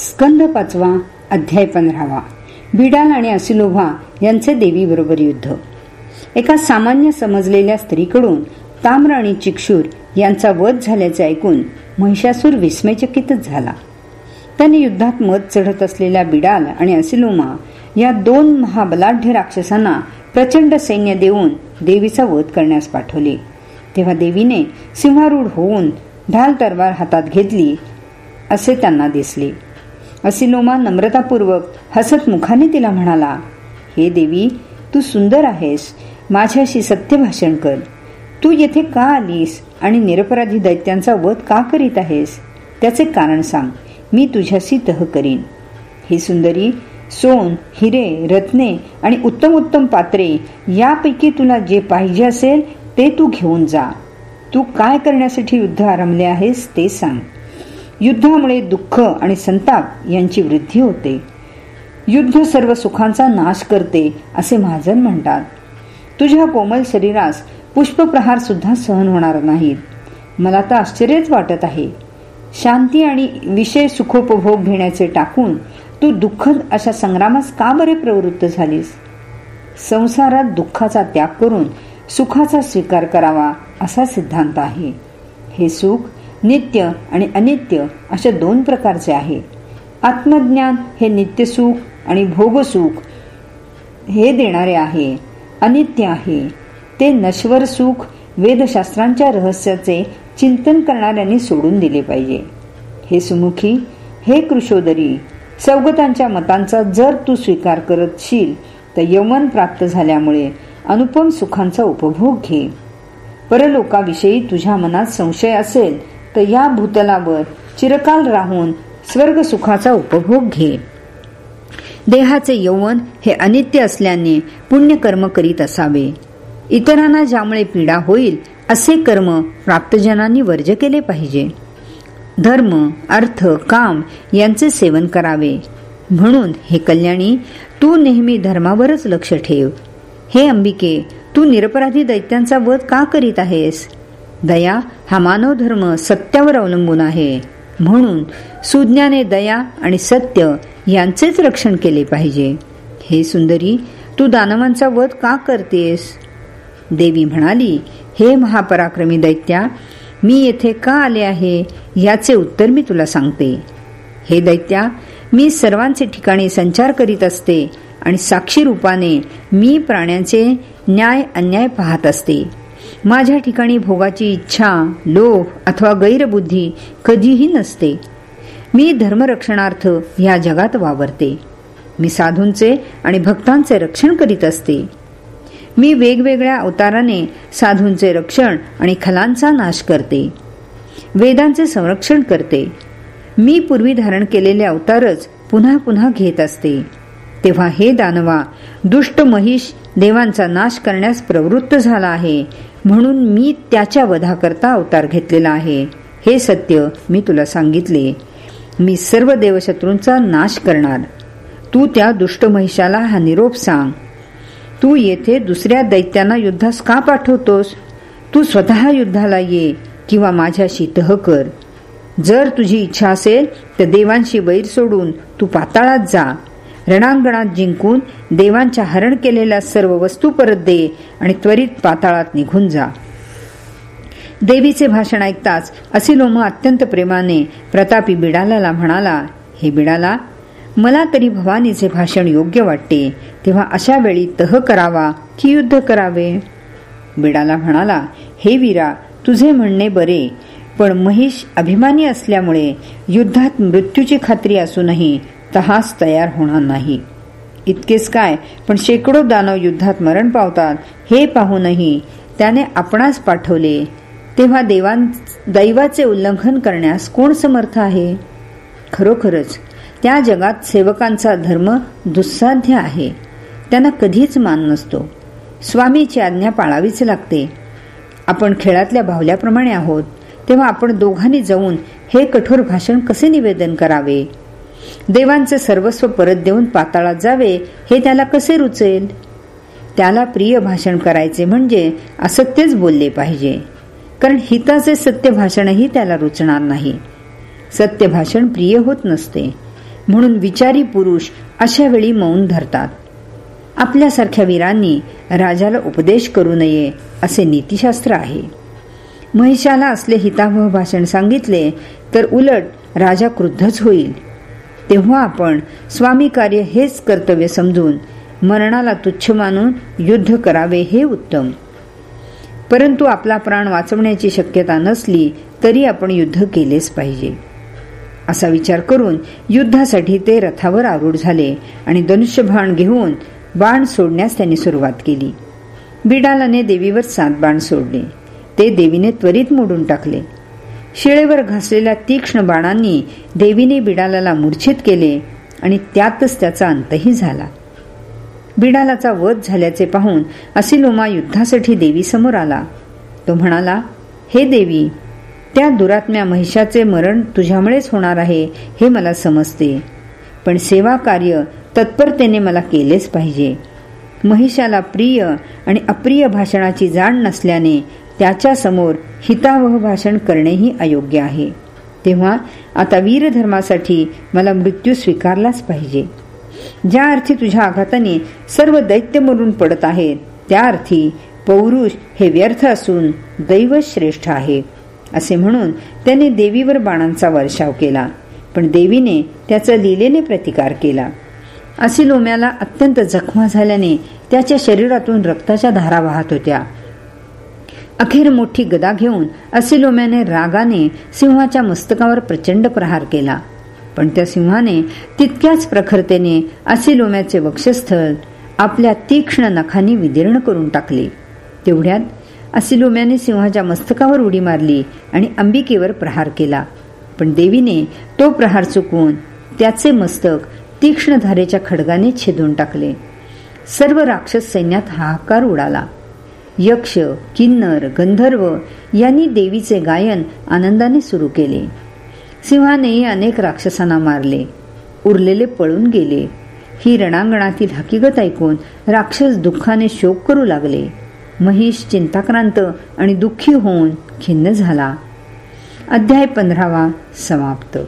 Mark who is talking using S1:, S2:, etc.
S1: स्कंद पाचवा अध्याय पंधरावा. बिडाल आणि असिलोभा यांचे देवीबरोबर युद्ध. एका सामान्य समजलेल्या स्त्रीकडून ताम्र आणि चिक्षूर यांचा वध झाल्याचे ऐकून महिषासूर विस्मयचकितच झाला. त्याने युद्धात मत चढत असलेल्या बिडाल आणि असिलोमा या दोन महाबलाढ्य राक्षसांना प्रचंड सैन्य देऊन देवीचा वध करण्यास पाठवले. तेव्हा देवीने सिंहारूढ होऊन ढाल तरवार हातात घेतली असे त्यांना दिसले. असिलोमा नम्रतापूर्वक हसत मुखाने तिला म्हणाला हे देवी तू सुंदर आहेस. माझ्याशी सत्य भाषण कर. तू येथे का आलीस आणि निरपराधी दैत्यांचा वध का करीत आहेस? त्याचे कारण सांग. मी तुझ्याशी तह करीन. ही सुंदरी सोन हिरे रत्ने आणि उत्तम उत्तम पात्रे यापैकी तुला जे पाहिजे असेल ते तू घेऊन जा. तू काय करण्यासाठी युद्ध आरंभले आहेस ते सांग. युद्धामुळे दुःख आणि संताप यांची वृद्धी होते. युद्ध सर्व सुखांचा नाश करते असे महाजन म्हणतात. तुझ्या कोमल शरीरास पुष्पप्रहार सुद्धा सहन होणार नाहीत. मला तर आश्चर्यच वाटत आहे. शांती आणि विषय सुखोपभोग घेण्याचे टाकून तू दुःखद अशा संग्रामास का बरे प्रवृत्त झालीस? संसारात दुःखाचा त्याग करून सुखाचा स्वीकार करावा असा सिद्धांत आहे. हे सुख नित्य आणि अनित्य अशा दोन प्रकारचे आहे. आत्मज्ञान हे नित्यसुख आणि भोगसुख हे देणारे आहे. अनित्य आहे. ते नश्वर सुख वेदशास्त्रांच्या रहस्याचे चिंतन करणाऱ्यांनी सोडून दिले पाहिजे. हे सुमुखी हे कृषोदरी सवगतांच्या मतांचा जर तू स्वीकार करतशील तर यमन प्राप्त झाल्यामुळे अनुपम सुखांचा उपभोग घे. परलोकाविषयी तुझ्या मनात संशय असेल तर या भूतलावर चिरकाल राहून स्वर्ग सुखाचा उपभोग घे. देहाचे यौवन हे अनित्य असल्याने पुण्यकर्म करीत असावे. इतरांना ज्यामुळे पीडा होईल असे कर्म प्राप्तजनांनी वर्ज केले पाहिजे. धर्म अर्थ काम यांचे सेवन करावे. म्हणून हे कल्याणी तू नेहमी धर्मावरच लक्ष ठेव. हे अंबिके तू निरपराधी दैत्यांचा वध का करीत आहेस? दया हा मानवधर्म सत्यावर अवलंबून आहे. म्हणून सुज्ञाने दया आणि सत्य यांचेच रक्षण केले पाहिजे. हे सुंदरी तू दानवांचा वध का करतेस? देवी म्हणाली हे महापराक्रमी दैत्या मी येथे का आले आहे याचे उत्तर मी तुला सांगते. हे दैत्या मी सर्वांचे ठिकाणी संचार करीत असते आणि साक्षी रूपाने मी प्राण्यांचे न्याय अन्याय पाहत असते. माझ्या ठिकाणी भोगाची इच्छा लोभ अथवा गैरबुद्धी कधीही नसते. मी धर्मरक्षणार्थ या जगात वावरते. मी साधूंचे आणि भक्तांचे रक्षण करीत असते. मी वेगवेगळ्या अवताराने साधूंचे रक्षण आणि खलांचा नाश करते. वेदांचे संरक्षण करते. मी पूर्वी धारण केलेले अवतारच पुन्हा पुन्हा घेत असते. तेव्हा हे दानवा दुष्ट महिष देवांचा नाश करण्यास प्रवृत्त झाला आहे म्हणून मी त्याच्या वधाकरता अवतार घेतलेला आहे. हे सत्य मी तुला सांगितले. मी सर्व देवशत्रूंचा नाश करणार. तू त्या दुष्ट महिषाला हा निरोप सांग. तू येथे दुसऱ्या दैत्यांना युद्धास का पाठवतोस? तू स्वतः युद्धाला ये किंवा माझ्याशी तह कर. जर तुझी इच्छा असेल तर देवांशी वैर सोडून तू पाताळात जा. रणांगणात जिंकून देवांच्या हरण केलेल्या सर्व वस्तू परत दे आणि त्वरित पाताळात निघून जा. देवीचे भाषण ऐकताच असिलोम अत्यंत प्रेमाने प्रतापी बिडाला म्हणाला हे बिडाला मला तरी भवानीचे भाषण योग्य वाटते. तेव्हा अशा वेळी तह करावा की युद्ध करावे? बिडाला म्हणाला हे वीरा तुझे म्हणणे बरे पण महिष अभिमानी असल्यामुळे युद्धात मृत्यूची खात्री असूनही तहास तयार होणार नाही. इतकेच काय पण शेकडो दानव युद्धात मरण पावतात हे पाहूनही त्याने आपणास पाठवले. तेव्हा देवां दैवाचे उल्लंघन करण्यास कोण समर्थ आहे? खरोखरच त्या जगात सेवकांचा धर्म दुस्साध्य आहे. त्यांना कधीच मान नसतो. स्वामीची आज्ञा पाळावीच लागते. आपण खेळातल्या भावल्याप्रमाणे आहोत. तेव्हा आपण दोघांनी जाऊन हे कठोर भाषण कसे निवेदन करावे? देवांचे सर्वस्व परत देऊन पाताळात जावे हे त्याला कसे रुचेल? त्याला प्रिय भाषण करायचे म्हणजे असत्यच बोलले पाहिजे. कारण हिताचे सत्य भाषणही त्याला रुचणार नाही. सत्य भाषण प्रिय होत नसते. म्हणून विचारी पुरुष अशा वेळी मौन धरतात. आपल्यासारख्या वीरांनी राजाला उपदेश करू नये असे नीतिशास्त्र आहे. महिषाला असले हितावह भाषण सांगितले तर उलट राजा क्रुद्धच होईल. तेव्हा आपण स्वामी कार्य हेच कर्तव्य समजून मरणाला तुच्छ मानून युद्ध करावे हे उत्तम. परंतु आपला प्राण वाचवण्याची शक्यता नसली तरी आपण युद्ध केलेच पाहिजे. असा विचार करून युद्धासाठी ते रथावर आरूढ झाले आणि धनुष्यबाण घेऊन बाण सोडण्यास त्यांनी सुरुवात केली. बिडालाने देवीवर सात बाण सोडले. ते देवीने त्वरित मोडून टाकले. शिळेवर घासलेल्या तीक्ष्ण बाणांनी देवीने बिडालाला मूर्छित केले आणि त्यातच त्याचा अंतही झाला. बिडालाचा वध झाल्याचे पाहून असिलोमा युद्धासाठी देवी समोर आला. तो म्हणाला हे देवी त्या दुरात्म्या महिषाचे मरण तुझ्यामुळेच होणार आहे हे मला समजते. पण सेवा कार्य तत्परतेने मला केलेच पाहिजे. महिषाला प्रिय आणि अप्रिय भाषणाची जाण नसल्याने त्याच्यासमोर हितावह भाषण करणेही अयोग्य आहे. तेव्हा आता वीरधर्मासाठी मला मृत्यू स्वीकारलाच पाहिजे. ज्या अर्थी तुझ्या आघाताने सर्व दैत्य मरून पडत आहेत त्या अर्थी पौरुष हे व्यर्थ असून दैव श्रेष्ठ आहे असे म्हणून त्याने देवीवर बाणांचा वर्षाव केला. पण देवीने त्याचा लिलेने प्रतिकार केला. लोम्याला अत्यंत जखमा झाल्याने त्याच्या शरीरातून रक्ताच्या धारा वाहत होत्या. अखेर मोठी गदा घेऊन लोम्याने रागाने सिंहाच्या मस्तकावर प्रचंड प्रहार केला. पण त्या सिंहाने तितक्याच प्रखरतेने लोम्याचे वक्षस्थळ आपल्या तीक्ष्ण नखांनी विदीर्ण करून टाकले. तेवढ्यात असिलोम्याने सिंहाच्या मस्तकावर उडी मारली आणि अंबिकेवर प्रहार केला. पण देवीने तो प्रहार चुकवून त्याचे मस्तक तीक्ष्ण धारेच्या खडगाने छेदून टाकले. सर्व राक्षस सैन्यात हाहाकार उडाला. यक्ष किन्नर गंधर्व यांनी देवीचे गायन आनंदाने सुरू केले. सिंहानेही अनेक राक्षसांना मारले. उरलेले पळून गेले. ही रणांगणातील हकीकत ऐकून राक्षस दुःखाने शोक करू लागले. महिष चिंताक्रांत आणि दुःखी होऊन खिन्न झाला. अध्याय पंधरावा समाप्त.